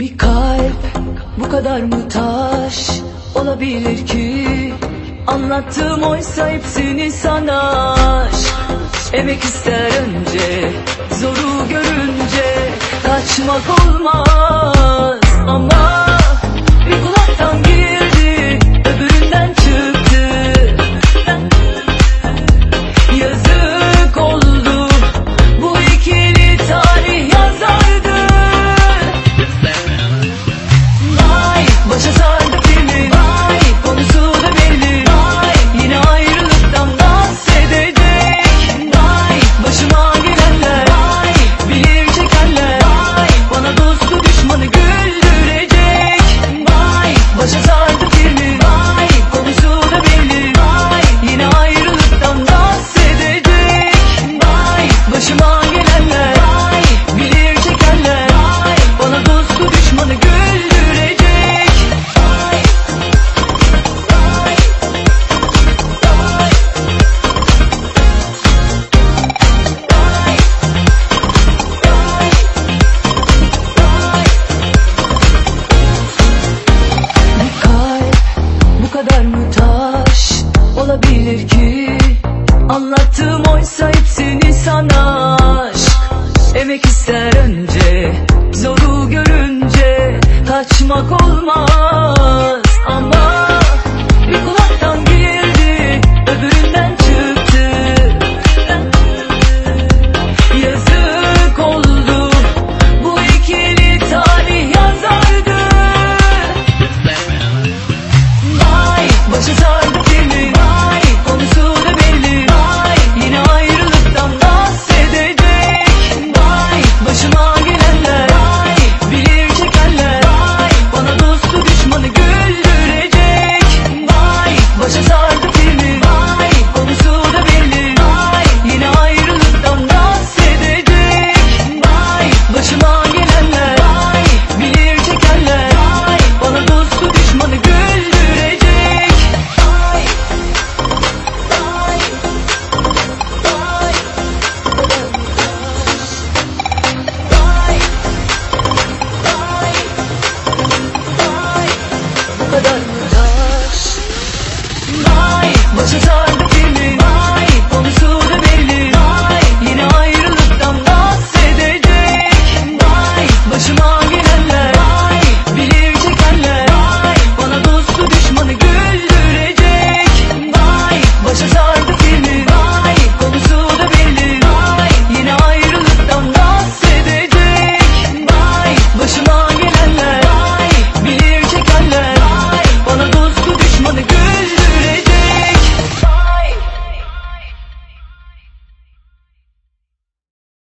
Bir kalp bu kadar mı taş? Olabilir ki Anlattığım oysa hepsini sana Emek ister önce zoru görünce Kaçmak olmaz ki Anlattığım oysa hepsini sana. Aşk Emek ister önce Zoru görünce Kaçmak olmaz. Ama But you